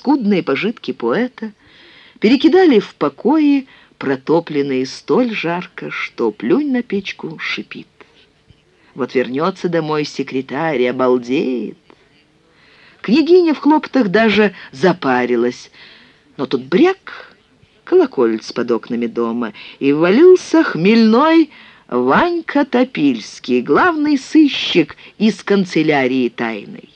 скудные пожитки поэта, перекидали в покои, протопленные столь жарко, что плюнь на печку шипит. Вот вернется домой секретарь, обалдеет. Княгиня в хлопотах даже запарилась, но тут бряк, колоколец под окнами дома, и ввалился хмельной Ванька Топильский, главный сыщик из канцелярии тайной.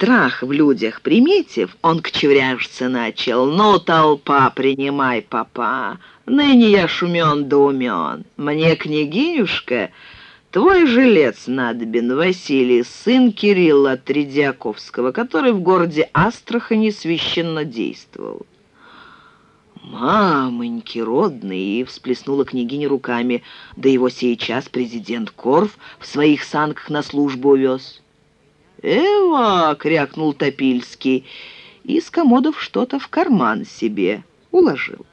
Страх в людях приметив, он кчевряжиться начал. «Ну, толпа, принимай, папа, ныне я шумен да умен. Мне, княгинюшка, твой жилец надобен, Василий, сын Кирилла Тридиаковского, который в городе Астрахани священно действовал». «Мамоньки родные!» — всплеснула княгиня руками. «Да его сейчас президент Корф в своих санках на службу увез». «Эва!» — крякнул Топильский, и с комодов что-то в карман себе уложил.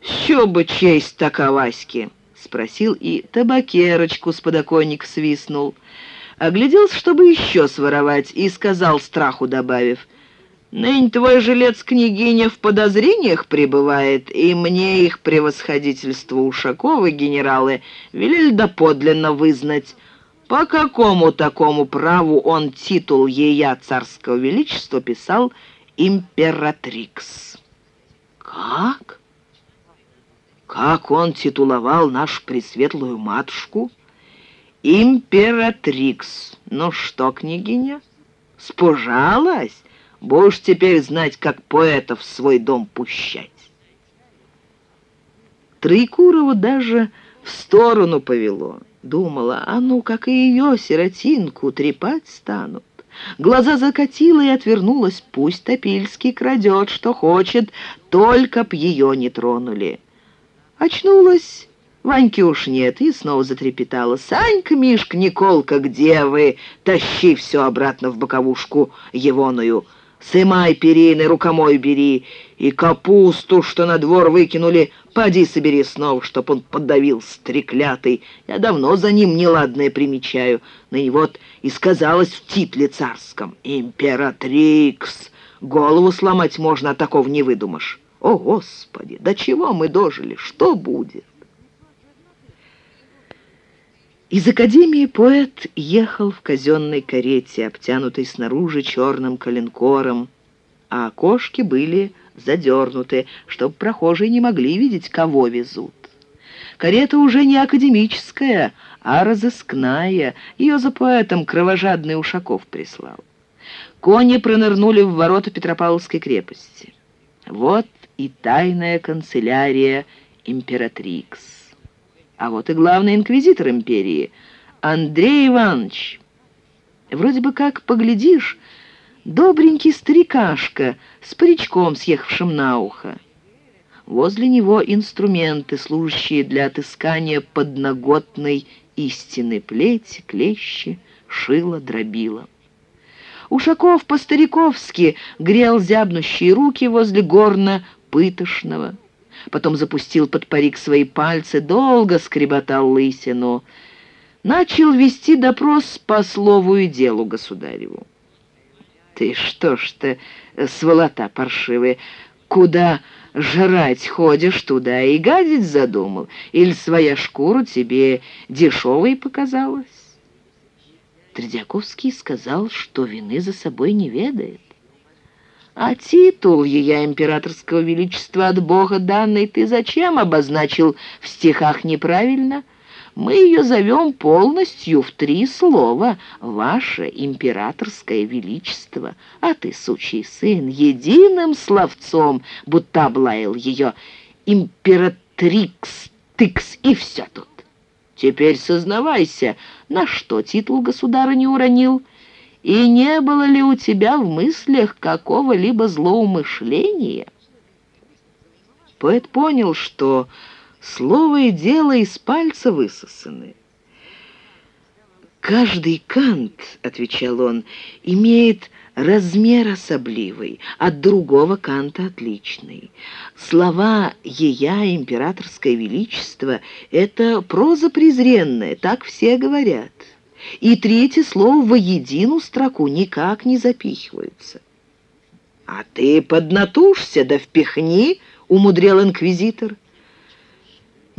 «Що бы честь таковаськи?» — спросил и табакерочку с подоконник свистнул. Огляделся, чтобы еще своровать, и сказал, страху добавив, «Ныне твой жилец княгиня в подозрениях пребывает, и мне их превосходительство Ушакова, генералы, велели доподлинно вызнать». По какому такому праву он титул ея царского величества писал «Императрикс»? Как? Как он титуловал нашу пресветлую матушку? «Императрикс». Ну что, княгиня, спужалась? Будешь теперь знать, как поэтов в свой дом пущать. Троекурову даже в сторону повело. Думала, а ну, как и ее, сиротинку, трепать станут. Глаза закатила и отвернулась. Пусть Топильский крадет, что хочет, только б ее не тронули. Очнулась, Ваньки уж нет, и снова затрепетала. «Санька, Мишка, Николка, где вы? Тащи все обратно в боковушку егоную!» Сымай перины, рукомой бери, и капусту, что на двор выкинули, поди собери снова, чтоб он подавил стреклятый. Я давно за ним неладное примечаю. На него вот и сказалось в титле царском. Императрикс! Голову сломать можно, а такого не выдумаешь. О, Господи, до чего мы дожили? Что будет? Из академии поэт ехал в казенной карете, обтянутой снаружи черным коленкором, а окошки были задернуты, чтобы прохожие не могли видеть, кого везут. Карета уже не академическая, а разыскная. Ее за поэтом кровожадный Ушаков прислал. Кони пронырнули в ворота Петропавловской крепости. Вот и тайная канцелярия императрикс. А вот и главный инквизитор империи, Андрей Иванович. Вроде бы как поглядишь, добренький старикашка с паричком, съехавшим на ухо. Возле него инструменты, служащие для отыскания подноготной истины, плеть, клещи, шило, дробило. Ушаков по-стариковски грел зябнущие руки возле горна пытошного потом запустил под парик свои пальцы, долго скреботал лысину. Начал вести допрос по слову и делу государеву. «Ты что ж ты, сволота паршивая, куда жрать ходишь, туда и гадить задумал? Или своя шкура тебе дешевой показалась?» Тредяковский сказал, что вины за собой не ведает. А титул ее императорского величества от Бога данный ты зачем обозначил в стихах неправильно? Мы ее зовем полностью в три слова «Ваше императорское величество», а ты, сучий сын, единым словцом, будто облаял ее «императрикс, тыкс» и все тут. Теперь сознавайся, на что титул государа не уронил, и не было ли у тебя в мыслях какого-либо злоумышления? Поэт понял, что слово и дело из пальца высосаны. «Каждый кант, — отвечал он, — имеет размер особливый, от другого канта отличный. Слова «ея императорское величество» — это проза презренная, так все говорят и третье слово воединую строку никак не запихиваются. «А ты поднатужься да впихни», — умудрял инквизитор.